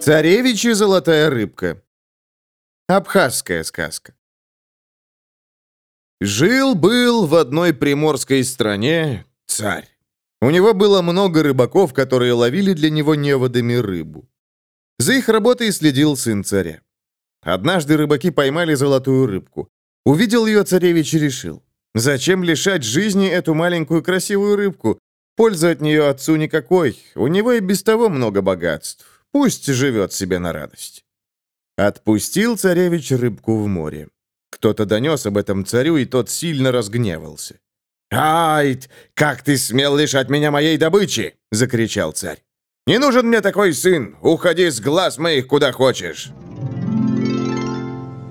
Царевич и золотая рыбка. Абхазская сказка. Жил-был в одной приморской стране царь. У него было много рыбаков, которые ловили для него неводами рыбу. За их работой следил сын царя. Однажды рыбаки поймали золотую рыбку. Увидел ее царевич и решил. Зачем лишать жизни эту маленькую красивую рыбку? Пользы от нее отцу никакой. У него и без того много богатств. Пусть живет себе на радость. Отпустил царевич рыбку в море. Кто-то донес об этом царю, и тот сильно разгневался. «Ай, как ты смел лишать меня моей добычи!» — закричал царь. «Не нужен мне такой сын! Уходи с глаз моих куда хочешь!»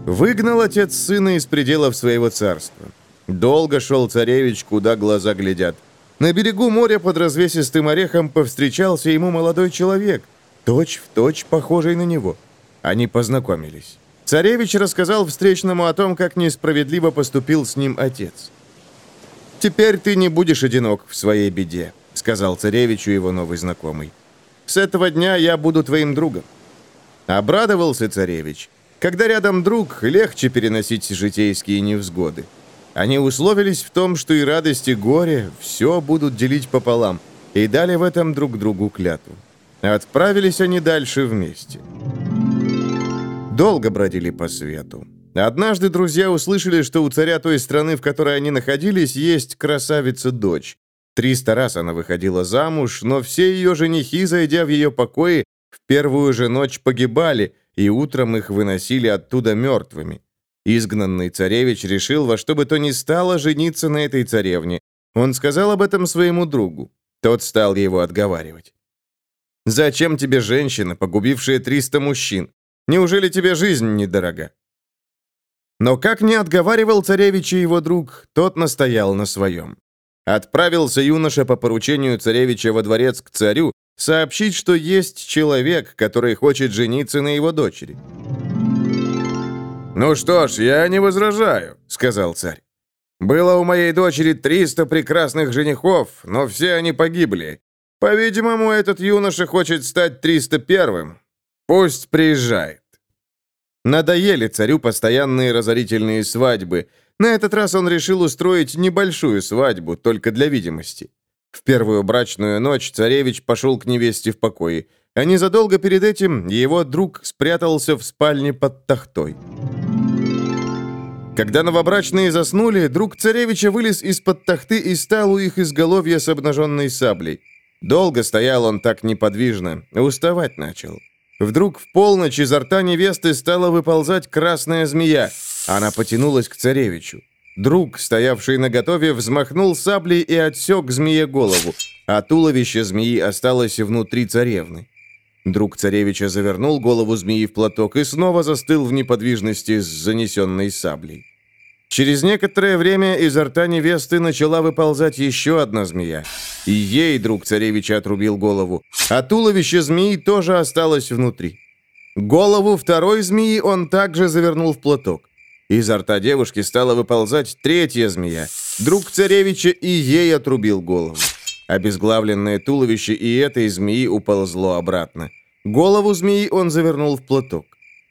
Выгнал отец сына из пределов своего царства. Долго шел царевич, куда глаза глядят. На берегу моря под развесистым орехом повстречался ему молодой человек, точь-в-точь точь похожий на него. Они познакомились. Царевич рассказал встречному о том, как несправедливо поступил с ним отец. «Теперь ты не будешь одинок в своей беде», — сказал царевичу его новый знакомый. «С этого дня я буду твоим другом». Обрадовался царевич. Когда рядом друг, легче переносить житейские невзгоды. Они условились в том, что и радость, и горе все будут делить пополам, и дали в этом друг другу клятву. Отправились они дальше вместе. Долго бродили по свету. Однажды друзья услышали, что у царя той страны, в которой они находились, есть красавица-дочь. Триста раз она выходила замуж, но все ее женихи, зайдя в ее покои, в первую же ночь погибали, и утром их выносили оттуда мертвыми. Изгнанный царевич решил во что бы то ни стало жениться на этой царевне. Он сказал об этом своему другу. Тот стал его отговаривать. «Зачем тебе женщина, погубившая триста мужчин? Неужели тебе жизнь недорога?» Но как не отговаривал царевич и его друг, тот настоял на своем. Отправился юноша по поручению царевича во дворец к царю сообщить, что есть человек, который хочет жениться на его дочери. «Ну что ж, я не возражаю», — сказал царь. «Было у моей дочери 300 прекрасных женихов, но все они погибли. По-видимому, этот юноша хочет стать 301-м. Пусть приезжает. Надоели царю постоянные разорительные свадьбы. На этот раз он решил устроить небольшую свадьбу, только для видимости. В первую брачную ночь царевич пошел к невесте в покое, а незадолго перед этим его друг спрятался в спальне под тахтой. Когда новобрачные заснули, друг царевича вылез из-под тахты и стал у их изголовья с обнаженной саблей. Долго стоял он так неподвижно, уставать начал. Вдруг в полночь изо рта невесты стала выползать красная змея. Она потянулась к царевичу. Друг, стоявший наготове, взмахнул саблей и отсек змее голову, а туловище змеи осталось внутри царевны. Друг царевича завернул голову змеи в платок и снова застыл в неподвижности с занесенной саблей. Через некоторое время изо рта невесты начала выползать еще одна змея. И ей друг царевича отрубил голову, а туловище змеи тоже осталось внутри. Голову второй змеи он также завернул в платок. Изо рта девушки стала выползать третья змея. Друг царевича и ей отрубил голову. Обезглавленное туловище и этой змеи уползло обратно. Голову змеи он завернул в платок.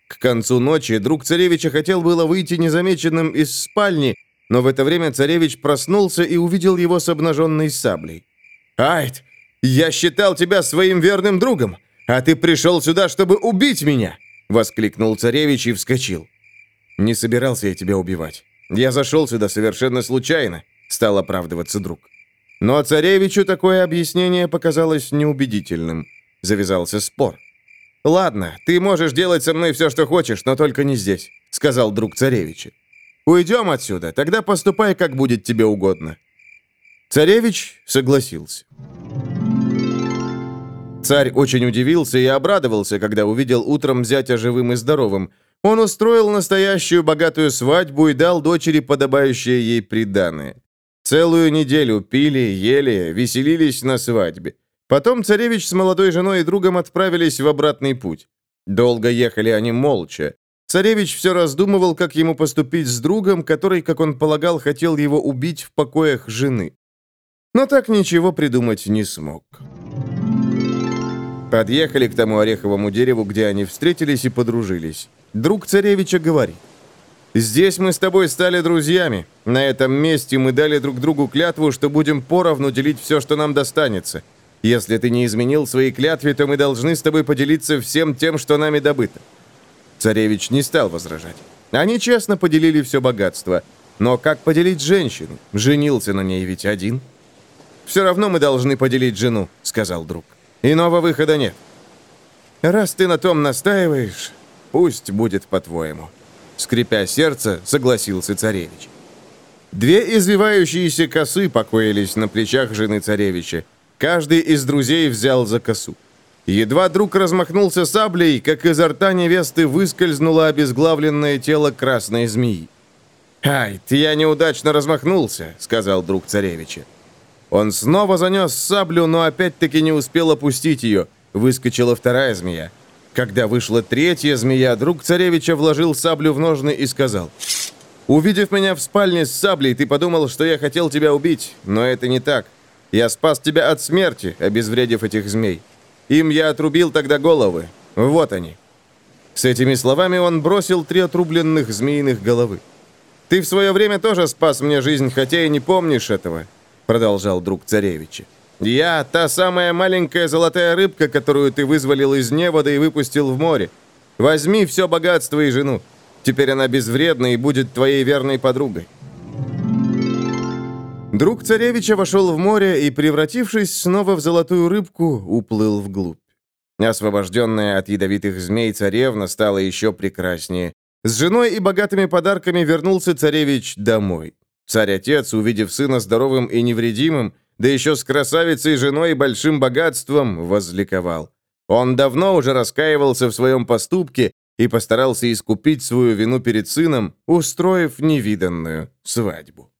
К концу ночи друг царевича хотел было выйти незамеченным из спальни, но в это время царевич проснулся и увидел его с обнаженной саблей. «Айд, я считал тебя своим верным другом, а ты пришел сюда, чтобы убить меня!» — воскликнул царевич и вскочил. «Не собирался я тебя убивать. Я зашел сюда совершенно случайно», — стал оправдываться друг. Но царевичу такое объяснение показалось неубедительным. Завязался спор. «Ладно, ты можешь делать со мной все, что хочешь, но только не здесь», — сказал друг царевича. «Уйдем отсюда, тогда поступай, как будет тебе угодно». Царевич согласился. Царь очень удивился и обрадовался, когда увидел утром зятя живым и здоровым. Он устроил настоящую богатую свадьбу и дал дочери подобающее ей приданое. Целую неделю пили, ели, веселились на свадьбе. Потом царевич с молодой женой и другом отправились в обратный путь. Долго ехали они молча. Царевич все раздумывал, как ему поступить с другом, который, как он полагал, хотел его убить в покоях жены. Но так ничего придумать не смог. Подъехали к тому ореховому дереву, где они встретились и подружились. Друг царевича говорит. «Здесь мы с тобой стали друзьями. На этом месте мы дали друг другу клятву, что будем поровну делить все, что нам достанется. Если ты не изменил свои клятвы, то мы должны с тобой поделиться всем тем, что нами добыто». Царевич не стал возражать. Они честно поделили все богатство. Но как поделить женщину? Женился на ней ведь один. «Все равно мы должны поделить жену», — сказал друг. «Иного выхода нет». «Раз ты на том настаиваешь, пусть будет по-твоему». Скрипя сердце, согласился царевич. Две извивающиеся косы покоились на плечах жены царевича. Каждый из друзей взял за косу. Едва друг размахнулся саблей, как изо рта невесты выскользнуло обезглавленное тело красной змеи. «Ай, ты я неудачно размахнулся», — сказал друг царевича. Он снова занес саблю, но опять-таки не успел опустить ее. Выскочила вторая змея. Когда вышла третья змея, друг царевича вложил саблю в ножны и сказал, «Увидев меня в спальне с саблей, ты подумал, что я хотел тебя убить, но это не так. Я спас тебя от смерти, обезвредив этих змей. Им я отрубил тогда головы. Вот они». С этими словами он бросил три отрубленных змеиных головы. «Ты в свое время тоже спас мне жизнь, хотя и не помнишь этого», — продолжал друг царевича. «Я та самая маленькая золотая рыбка, которую ты вызволил из невода и выпустил в море. Возьми все богатство и жену. Теперь она безвредна и будет твоей верной подругой». Друг царевича вошел в море и, превратившись снова в золотую рыбку, уплыл вглубь. Освобожденная от ядовитых змей царевна стала еще прекраснее. С женой и богатыми подарками вернулся царевич домой. Царь-отец, увидев сына здоровым и невредимым, да еще с красавицей женой и большим богатством, возликовал. Он давно уже раскаивался в своем поступке и постарался искупить свою вину перед сыном, устроив невиданную свадьбу.